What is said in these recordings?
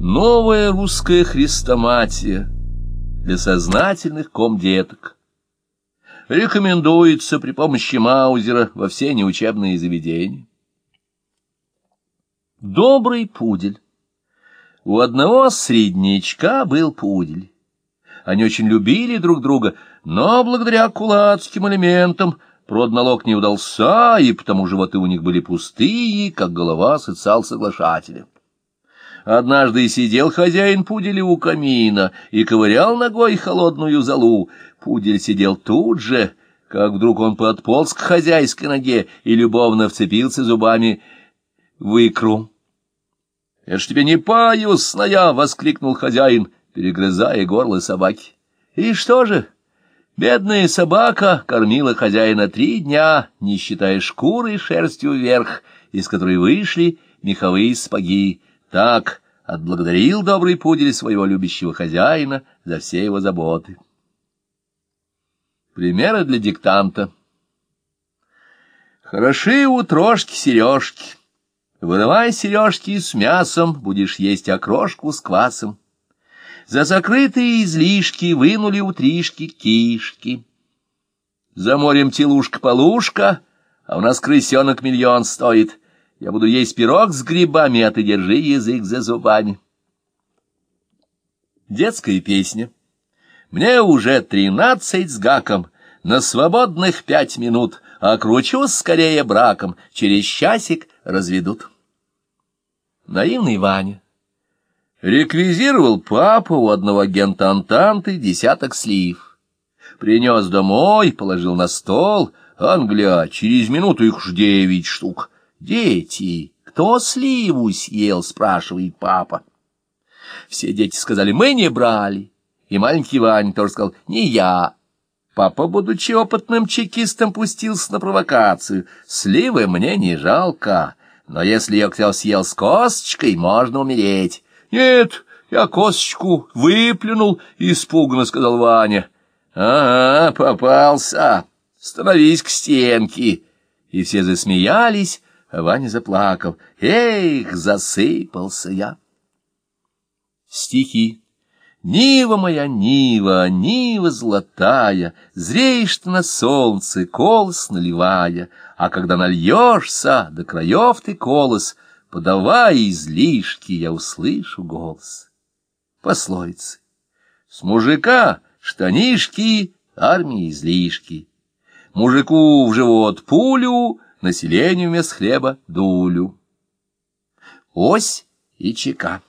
Новая русская хрестоматия для сознательных комдеток. Рекомендуется при помощи Маузера во все неучебные заведения. Добрый пудель. У одного среднячка был пудель. Они очень любили друг друга, но благодаря кулацким элементам продналог не удался, и потому животы у них были пустые, как голова социал-соглашателя. Однажды сидел хозяин пуделя у камина и ковырял ногой холодную золу. Пудель сидел тут же, как вдруг он подполз к хозяйской ноге и любовно вцепился зубами в икру. — Это ж тебе не паюсная! — воскликнул хозяин, перегрызая горло собаки. — И что же? Бедная собака кормила хозяина три дня, не считая шкуры шерстью вверх, из которой вышли меховые спаги. Так отблагодарил добрый пудель своего любящего хозяина за все его заботы. Примеры для диктанта. Хороши у трошки сережки. Вырывай сережки с мясом, будешь есть окрошку с квасом. За закрытые излишки вынули утришки кишки. За морем телушка-полушка, а у нас крысенок миллион стоит — я буду есть пирог с грибами, а ты держи язык за зубами. Детская песня. Мне уже тринадцать с гаком, на свободных пять минут, а кручусь скорее браком, через часик разведут. Наивный Ваня. Реквизировал папа у одного агента Антанты десяток слив. Принес домой, положил на стол, Англя, через минуту их уж девять штук — «Дети, кто сливу съел?» — спрашивает папа. Все дети сказали, мы не брали. И маленький Ваня тоже сказал, не я. Папа, будучи опытным чекистом, пустился на провокацию. Сливы мне не жалко, но если я кто съел с косточкой, можно умереть. Нет, я косточку выплюнул, испуганно сказал Ваня. Ага, попался. Становись к стенке. И все засмеялись, Ваня заплакал. Эх, засыпался я! Стихи. Нива моя, Нива, Нива золотая, Зреешь ты на солнце, колос наливая, А когда нальешься, до краев ты колос, Подавай излишки, я услышу голос. Пословицы. С мужика штанишки, армии излишки. Мужику в живот пулю, населению вместо хлеба дулю. Ось и чека.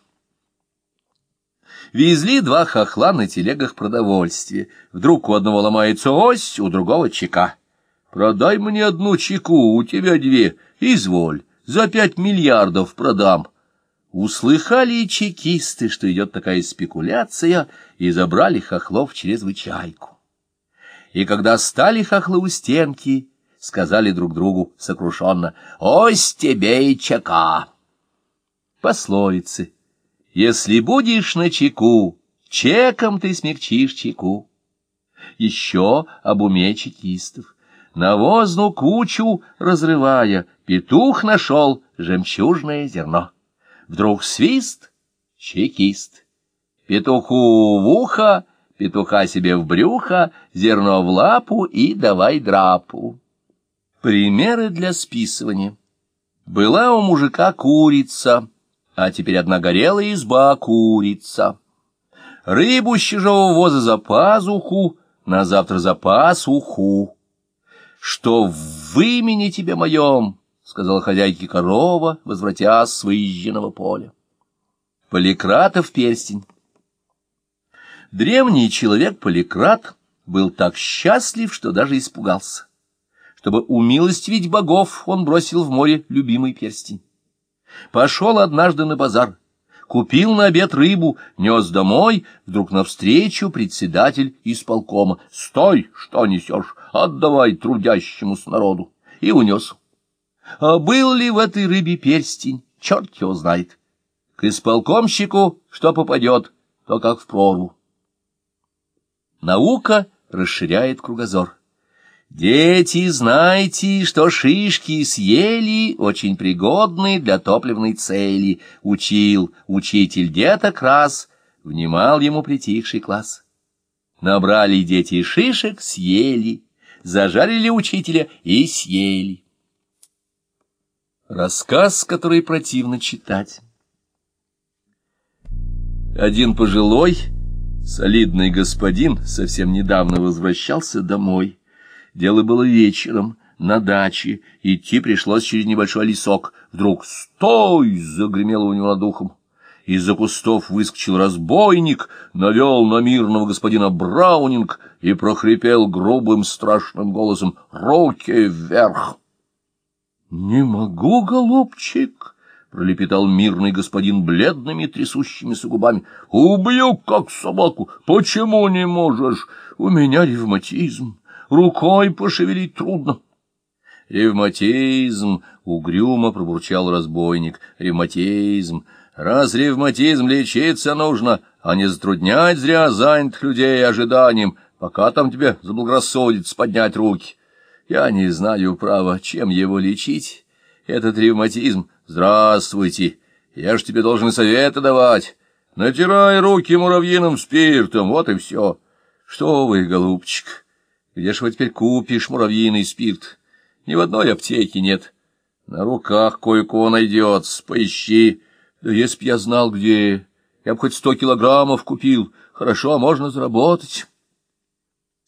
Везли два хохла на телегах продовольствия. Вдруг у одного ломается ось, у другого чека. «Продай мне одну чеку, у тебя две, изволь, за пять миллиардов продам». Услыхали чекисты, что идет такая спекуляция, и забрали хохлов через вычайку. И когда стали хохлы у стенки, сказали друг другу сокрушенно «Ось тебе и чека!» Пословицы «Если будешь на чеку, чеком ты смягчишь чеку». Еще об уме чекистов. Навозну кучу разрывая, петух нашел жемчужное зерно. Вдруг свист — чекист. Петуху в ухо, петуха себе в брюхо, зерно в лапу и давай драпу. Примеры для списывания. Была у мужика курица, а теперь одна горелая изба курица. Рыбу с чужого воза за пазуху, на завтра за пасуху. Что в имени тебе моем, — сказала хозяйке корова, возвратясь с выезженного поля. Поликратов перстень. Древний человек Поликрат был так счастлив, что даже испугался. Чтобы умилостивить богов, он бросил в море любимый перстень. Пошел однажды на базар, купил на обед рыбу, нес домой, вдруг навстречу председатель исполкома. «Стой, что несешь, отдавай трудящемуся народу!» И унес. А был ли в этой рыбе перстень, черт его знает. К исполкомщику что попадет, то как в прорву. Наука расширяет кругозор. Дети, знайте, что шишки съели, очень пригодны для топливной цели, учил учитель деток раз, внимал ему притихший класс. Набрали дети шишек, съели, зажарили учителя и съели. Рассказ, который противно читать. Один пожилой, солидный господин совсем недавно возвращался домой. Дело было вечером, на даче, идти пришлось через небольшой лесок. Вдруг «Стой!» — загремело у него над ухом. Из-за кустов выскочил разбойник, навел на мирного господина Браунинг и прохрипел грубым страшным голосом «Руки вверх!» «Не могу, голубчик!» — пролепетал мирный господин бледными трясущимися губами. «Убью, как собаку! Почему не можешь? У меня ревматизм, рукой пошевелить трудно». «Ревматизм!» — угрюмо пробурчал разбойник. «Ревматизм! Раз ревматизм лечиться нужно, а не затруднять зря занятых людей ожиданием, пока там тебе заблагорассудится поднять руки. Я не знаю, право, чем его лечить, этот ревматизм. Здравствуйте, я ж тебе должен советы давать. Натирай руки муравьиным спиртом, вот и все. Что вы, голубчик, где ж вы теперь купишь муравьиный спирт? Ни в одной аптеке нет. На руках кое-кого найдется, поищи. Да если б я знал, где, я бы хоть сто килограммов купил. Хорошо, можно заработать.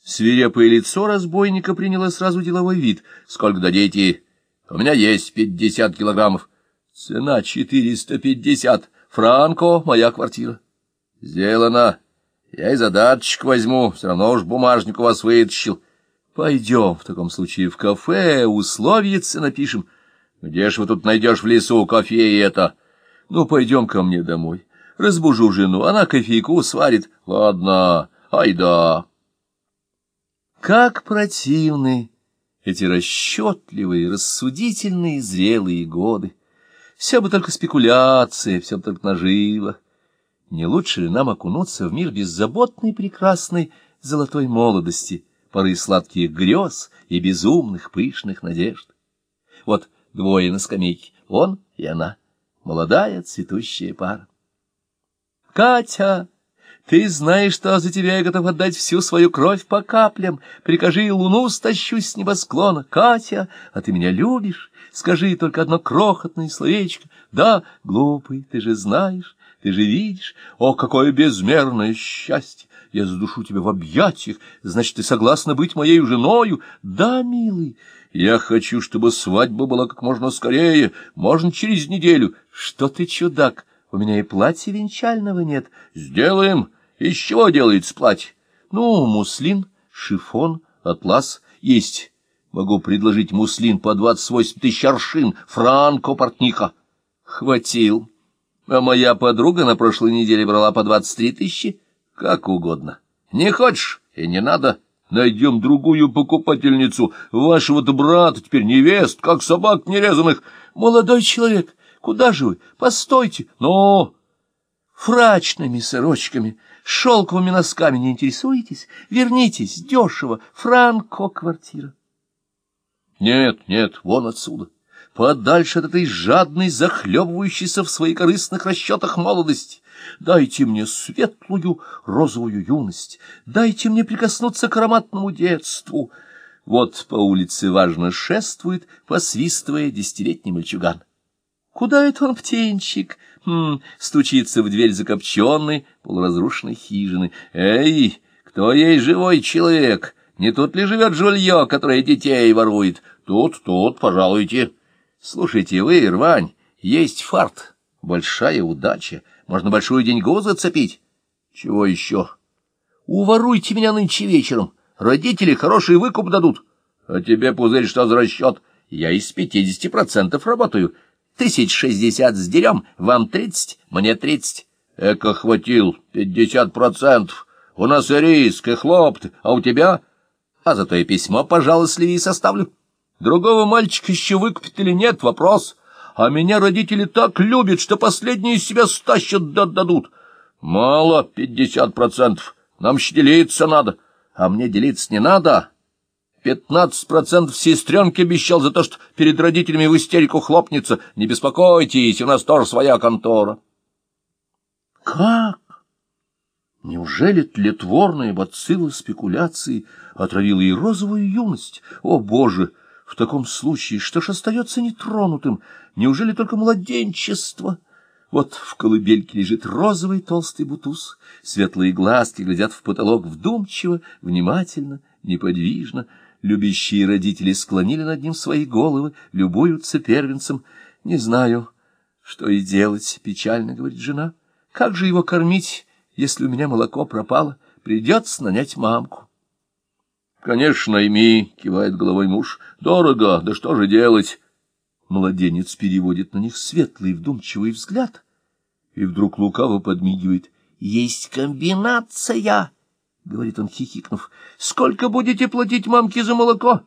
Свирепое лицо разбойника приняло сразу деловой вид. Сколько дадите? У меня есть пятьдесят килограммов. Цена четыреста пятьдесят. Франко, моя квартира. Сделано. Я и задаточек возьму, все равно уж бумажник у вас вытащил. Пойдем в таком случае в кафе, условицы напишем. Где ж вы тут найдешь в лесу кофе и это? Ну, пойдем ко мне домой. Разбужу жену, она кофейку сварит. Ладно, айда. Как противны эти расчетливые, рассудительные, зрелые годы! Все бы только спекуляция, все бы только наживо. Не лучше ли нам окунуться в мир беззаботной, прекрасной, золотой молодости, поры сладких грез и безумных, пышных надежд? Вот двое на скамейке, он и она молодая цветущая пара. Катя, ты знаешь, что за тебя я готов отдать всю свою кровь по каплям. Прикажи, луну стащу с небосклона. Катя, а ты меня любишь? Скажи только одно крохотное словечко. Да, глупый, ты же знаешь, ты же видишь. О, какое безмерное счастье! Я задушу тебя в объятиях. Значит, ты согласна быть моей женою? Да, милый, я хочу, чтобы свадьба была как можно скорее, можно через неделю. Что ты, чудак, у меня и платья венчального нет. Сделаем. Из чего делается платье? Ну, муслин, шифон, атлас есть. Могу предложить муслин по двадцать восемь тысяч аршин, франко портниха. Хватил. А моя подруга на прошлой неделе брала по двадцать три тысячи. Как угодно. Не хочешь и не надо. Найдем другую покупательницу. Вашего-то брата теперь невест, как собак нерезанных. Молодой человек, куда же вы? Постойте. Но фрачными сорочками, шелковыми носками не интересуетесь? Вернитесь, дешево, франко квартира. Нет, нет, вон отсюда подальше от этой жадной, захлебывающейся в своих корыстных расчетах молодости. Дайте мне светлую розовую юность, дайте мне прикоснуться к ароматному детству. Вот по улице важно шествует, посвистывая десятилетний мальчуган. Куда это он, птенчик? Хм, стучится в дверь закопченной, полуразрушенной хижины. Эй, кто есть живой человек? Не тут ли живет жулье, которое детей ворует? Тут, тут, пожалуйте. Слушайте, вы, рвань, есть фарт, большая удача, можно большую деньгу зацепить. Чего еще? Уворуйте меня нынче вечером, родители хороший выкуп дадут. А тебе, пузырь, что за расчет? Я из пятидесяти процентов работаю. Тысяч шестьдесят с дерем, вам тридцать, мне тридцать. Эко хватил, пятьдесят процентов. У нас и риск, и хлопт, а у тебя... А зато и письмо, пожалуйста, составлю. Другого мальчика еще выкупит или нет, вопрос. А меня родители так любят, что последние себя стащат да дадут. Мало пятьдесят процентов. Нам еще делиться надо. А мне делиться не надо. Пятнадцать процентов сестренке обещал за то, что перед родителями в истерику хлопнется. Не беспокойтесь, у нас тоже своя контора. Как? Неужели тлетворная бацилла спекуляции отравила и розовую юность? О, Боже! В таком случае что ж остается нетронутым? Неужели только младенчество? Вот в колыбельке лежит розовый толстый бутуз, светлые глазки глядят в потолок вдумчиво, внимательно, неподвижно. Любящие родители склонили над ним свои головы, любуются первенцем. Не знаю, что и делать, печально говорит жена. Как же его кормить, если у меня молоко пропало? Придется нанять мамку. Конечно, найми, кивает головой муж. Дорого, да что же делать? Младенец переводит на них светлый вдумчивый взгляд и вдруг лукаво подмигивает. Есть комбинация, говорит он, хихикнув. Сколько будете платить мамке за молоко?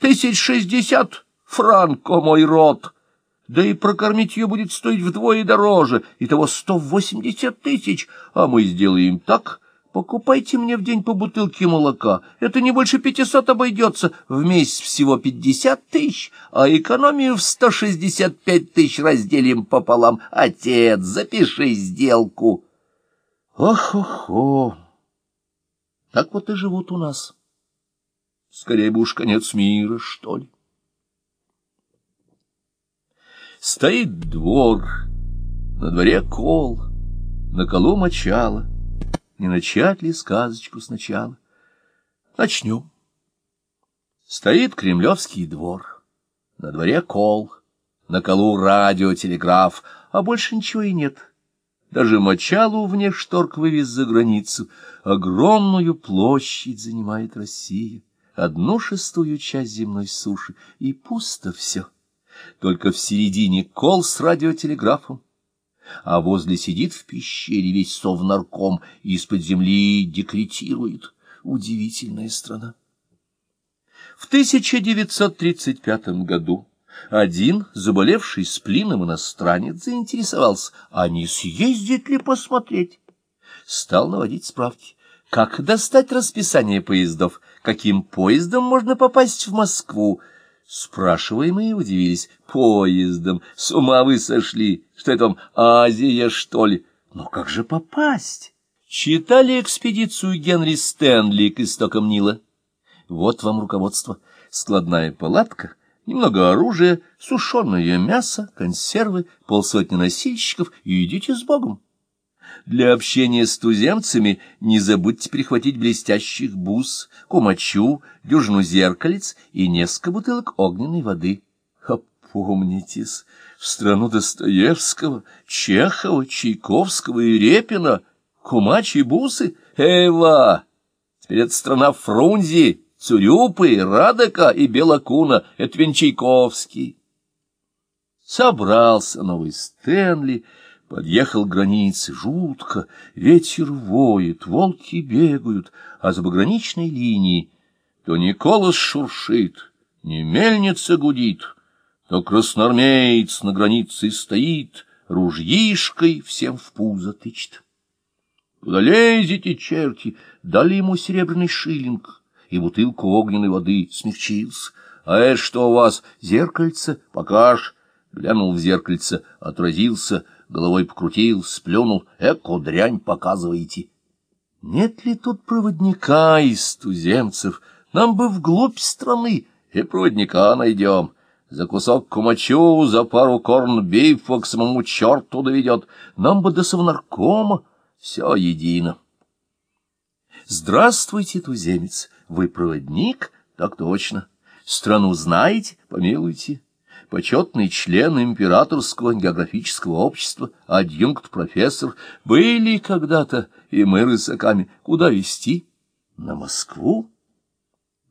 Тысяч шестьдесят франко, мой рот. Да и прокормить ее будет стоить вдвое дороже, и того сто восемьдесят тысяч, а мы сделаем так, Покупайте мне в день по бутылке молока. Это не больше пятисот обойдется. В месяц всего пятьдесят тысяч, а экономию в сто шестьдесят пять тысяч разделим пополам. Отец, запиши сделку. Ох-охо! Так вот и живут у нас. Скорее бы уж конец мира, что ли. Стоит двор, на дворе кол, на колу мочало не начать ли сказочку сначала? Начнем. Стоит Кремлевский двор, на дворе кол, на колу радиотелеграф, а больше ничего и нет. Даже мочалу вне шторк вывез за границу. Огромную площадь занимает Россия, одну шестую часть земной суши, и пусто все. Только в середине кол с радиотелеграфом, а возле сидит в пещере весь совнарком и из-под земли декретирует. Удивительная страна. В 1935 году один заболевший сплином иностранец заинтересовался, а не съездить ли посмотреть. Стал наводить справки, как достать расписание поездов, каким поездом можно попасть в Москву, Спрашиваемые удивились. Поездом. С ума вы сошли. Что это вам, Азия, что ли? Но как же попасть? Читали экспедицию Генри Стэнли к истокам Нила? Вот вам руководство. Складная палатка, немного оружия, сушеное мясо, консервы, полсотни носильщиков и идите с Богом. Для общения с туземцами не забудьте прихватить блестящих бус, кумачу, дюжину зеркалец и несколько бутылок огненной воды. Опомнитесь, в страну Достоевского, Чехова, Чайковского и Репина, кумачи и бусы, Эва! Теперь это страна Фрунзи, Цурюпы, Радека и Белокуна, это Венчайковский. Собрался новый Стэнли, Подъехал к границе, жутко, ветер воет, волки бегают, а за пограничной линией то не колос шуршит, не мельница гудит, то красноармеец на границе стоит, ружьишкой всем в пузо тычет. Куда лезете, черти? Дали ему серебряный шиллинг и бутылку огненной воды, смягчился. А это что у вас, зеркальце? Покаж. Глянул в зеркальце, отразился, головой покрутил, сплюнул. Эко дрянь показываете. Нет ли тут проводника из туземцев? Нам бы вглубь страны, и проводника найдем. За кусок кумачу, за пару корнбифа к самому черту доведет. Нам бы до совнаркома все едино. Здравствуйте, туземец, вы проводник? Так точно. Страну знаете? Помилуйте почетный член императорского географического общества, адъюнкт-профессор, были когда-то и мы рысаками. Куда везти? На Москву?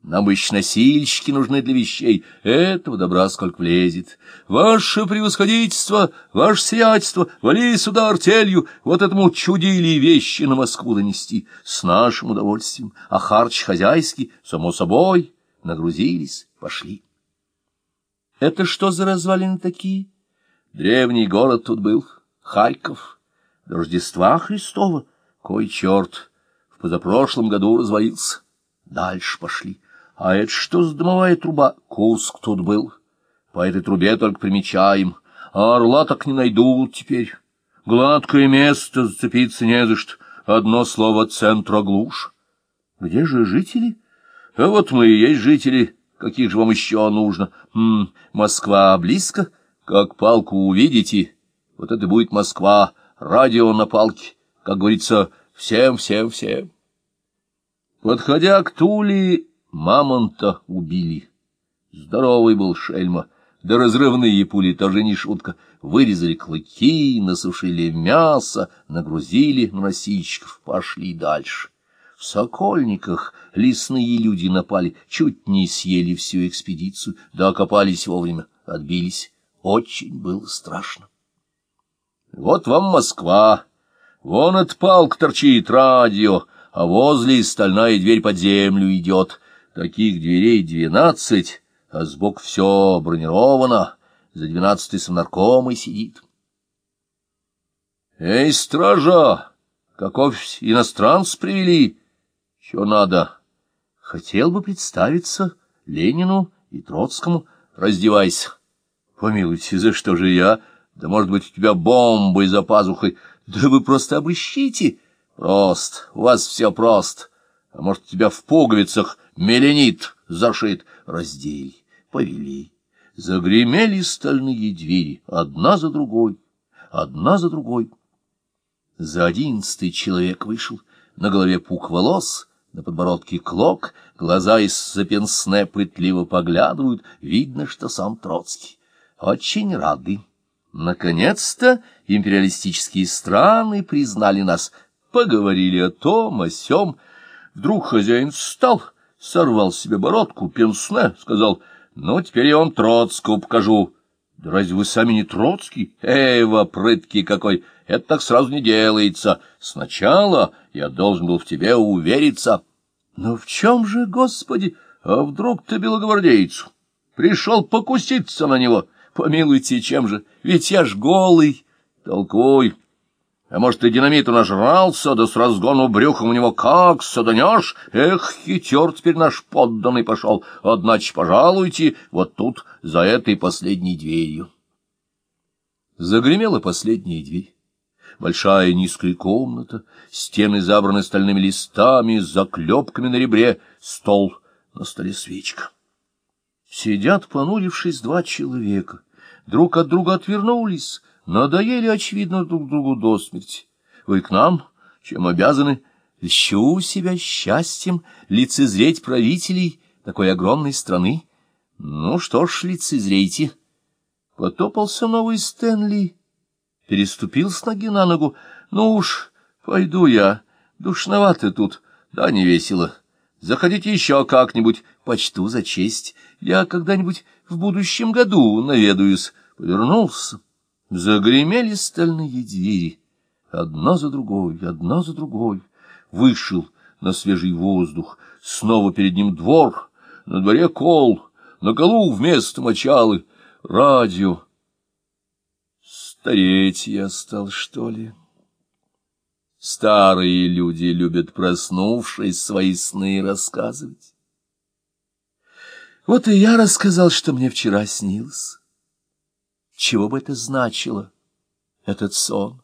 Нам еще носильщики нужны для вещей. Этого добра сколько влезет. Ваше превосходительство, ваше сиятельство, вали сюда артелью, вот этому чудили вещи на Москву донести. С нашим удовольствием. А харч хозяйский, само собой, нагрузились, пошли. Это что за развалины такие? Древний город тут был, Харьков. До Рождества Христова. Кой черт, в позапрошлом году развалился. Дальше пошли. А это что за дымовая труба? Куск тут был. По этой трубе только примечаем. А орла так не найдут теперь. Гладкое место, зацепиться не за что. Одно слово — центра глушь. Где же жители? А вот мы и есть жители. Каких же вам еще нужно? М Москва близко. Как палку увидите, вот это будет Москва. Радио на палке. Как говорится, всем, всем, всем. Подходя к Туле, мамонта убили. Здоровый был шельма. Да разрывные пули тоже не шутка. Вырезали клыки, насушили мясо, нагрузили на носильщиков, пошли дальше. Сокольниках лесные люди напали, чуть не съели всю экспедицию, да окопались вовремя, отбились. Очень было страшно. Вот вам Москва. Вон от палк торчит радио, а возле стальная дверь под землю идет. Таких дверей двенадцать а сбоку все бронировано, за двенадцатый совнаркомой сидит. Эй, стража, каков иностранц привели? Что надо? Хотел бы представиться Ленину и Троцкому. Раздевайся. Помилуйте, за что же я? Да, может быть, у тебя бомбы за пазухой. Да вы просто обыщите. Прост, у вас все прост. А может, у тебя в пуговицах меленит зашит. Раздели повели. Загремели стальные двери, одна за другой, одна за другой. За одиннадцатый человек вышел, на голове пук волос, на подбородке клок, глаза из-за пенсне пытливо поглядывают, видно, что сам Троцкий. Очень рады. Наконец-то империалистические страны признали нас, поговорили о том, о сём. Вдруг хозяин встал, сорвал себе бородку, пенсне, сказал — ну, теперь я вам Троцкого покажу. Да разве вы сами не Троцкий? Эй, прыткий какой! Это так сразу не делается. Сначала я должен был в тебе увериться. Но в чем же, Господи? А вдруг ты белогвардейцу? Пришел покуситься на него. Помилуйте, чем же? Ведь я ж голый. Толкуй. А может, ты динамиту нажрался, да с разгону брюхом у него как саданешь? Эх, хитер теперь наш подданный пошел. Одначе пожалуйте, вот тут, за этой последней дверью. Загремела последняя дверь. Большая низкая комната, стены забраны стальными листами, заклепками на ребре, стол, на столе свечка. Сидят, понурившись, два человека. Друг от друга отвернулись, надоели, очевидно, друг другу до смерти. Вы к нам, чем обязаны, льщу себя счастьем лицезреть правителей такой огромной страны. Ну что ж, лицезрейте. Потопался новый Стэнли, переступил с ноги на ногу. Ну уж, пойду я, душновато тут, да не весело. Заходите еще как-нибудь, почту за честь. Я когда-нибудь в будущем году наведаюсь. Повернулся. Загремели стальные двери, одна за другой, одна за другой. Вышел на свежий воздух, снова перед ним двор, на дворе кол, на колу вместо мочалы, радио. Стареть я стал, что ли? Старые люди любят, проснувшись, свои сны рассказывать. Вот и я рассказал, что мне вчера снилось. Чего бы это значило, этот сон?